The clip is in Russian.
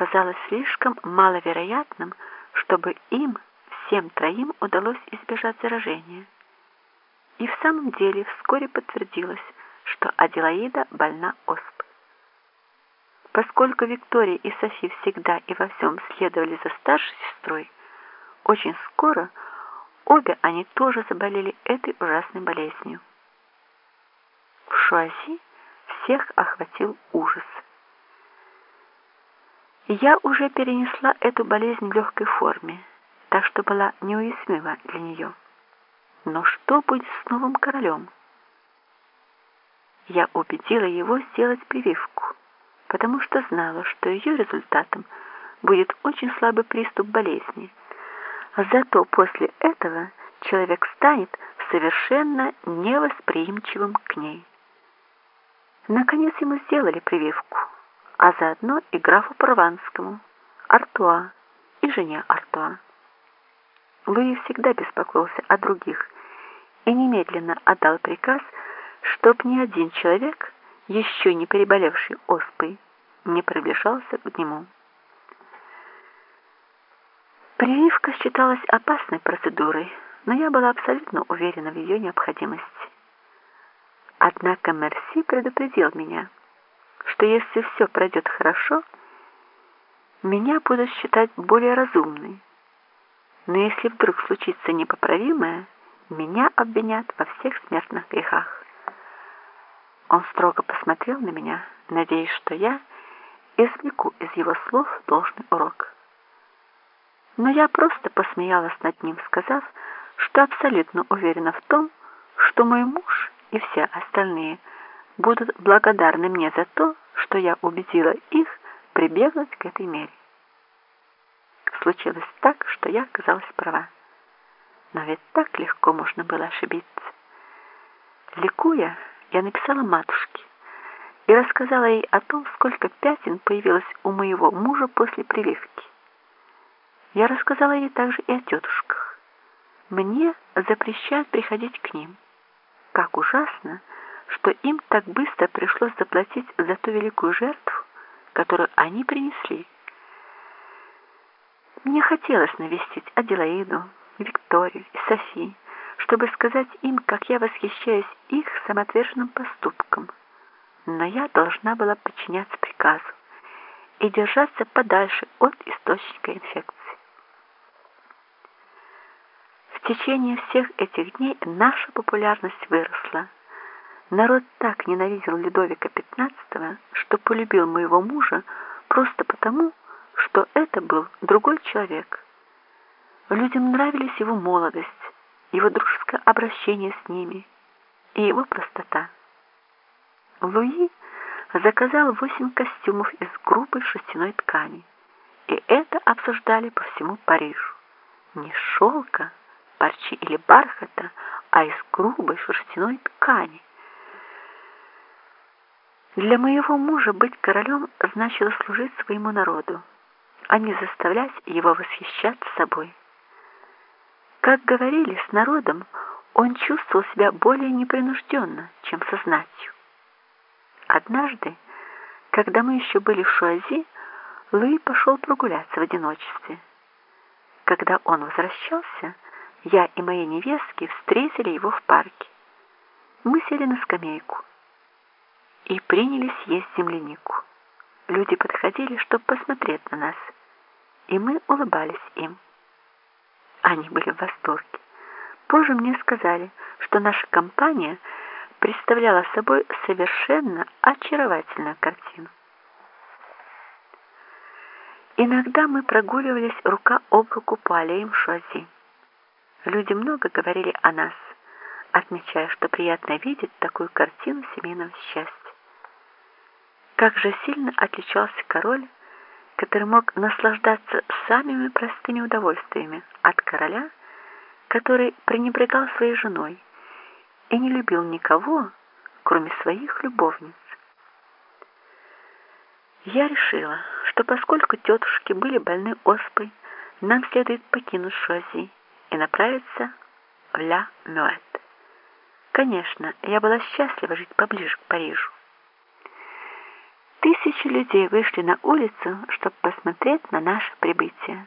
казалось слишком маловероятным, чтобы им, всем троим, удалось избежать заражения. И в самом деле вскоре подтвердилось, что Аделаида больна оспой. Поскольку Виктория и Софи всегда и во всем следовали за старшей сестрой, очень скоро обе они тоже заболели этой ужасной болезнью. В Шуази всех охватил ужас. Я уже перенесла эту болезнь в легкой форме, так что была неуязвима для нее. Но что будет с новым королем? Я убедила его сделать прививку, потому что знала, что ее результатом будет очень слабый приступ болезни. Зато после этого человек станет совершенно невосприимчивым к ней. Наконец ему сделали прививку, а заодно и графу Прованскому, Артуа и жене Артуа. Луи всегда беспокоился о других и немедленно отдал приказ, чтоб ни один человек, еще не переболевший оспой, не приближался к нему. Прививка считалась опасной процедурой, но я была абсолютно уверена в ее необходимости. Однако Мерси предупредил меня, что если все пройдет хорошо, меня будут считать более разумной. Но если вдруг случится непоправимое, меня обвинят во всех смертных грехах. Он строго посмотрел на меня, надеясь, что я извлеку из его слов должный урок. Но я просто посмеялась над ним, сказав, что абсолютно уверена в том, что мой муж и все остальные будут благодарны мне за то, что я убедила их прибегнуть к этой мере. Случилось так, что я оказалась права. Но ведь так легко можно было ошибиться. Ликуя, я написала матушке и рассказала ей о том, сколько пятен появилось у моего мужа после прививки. Я рассказала ей также и о тетушках. Мне запрещают приходить к ним. Как ужасно, что им так быстро пришлось заплатить за ту великую жертву, которую они принесли. Мне хотелось навестить Аделаиду, Викторию и Софи, чтобы сказать им, как я восхищаюсь их самоотверженным поступком. Но я должна была подчиняться приказу и держаться подальше от источника инфекции. В течение всех этих дней наша популярность выросла. Народ так ненавидел Людовика XV, что полюбил моего мужа просто потому, что это был другой человек. Людям нравились его молодость, его дружеское обращение с ними и его простота. Луи заказал восемь костюмов из грубой шерстяной ткани, и это обсуждали по всему Парижу. Не шелка, парчи или бархата, а из грубой шерстяной ткани. Для моего мужа быть королем значило служить своему народу, а не заставлять его восхищаться собой. Как говорили с народом, он чувствовал себя более непринужденно, чем со знатью. Однажды, когда мы еще были в Шуази, Луи пошел прогуляться в одиночестве. Когда он возвращался, я и мои невестки встретили его в парке. Мы сели на скамейку и принялись есть землянику. Люди подходили, чтобы посмотреть на нас, и мы улыбались им. Они были в восторге. Позже мне сказали, что наша компания представляла собой совершенно очаровательную картину. Иногда мы прогуливались рука об руку по аллеям Шуази. Люди много говорили о нас, отмечая, что приятно видеть такую картину семейного счастья. Как же сильно отличался король, который мог наслаждаться самыми простыми удовольствиями от короля, который пренебрегал своей женой и не любил никого, кроме своих любовниц. Я решила, что поскольку тетушки были больны оспой, нам следует покинуть Шуази и направиться в Ля Мюэт. Конечно, я была счастлива жить поближе к Парижу. Тысячи людей вышли на улицу, чтобы посмотреть на наше прибытие.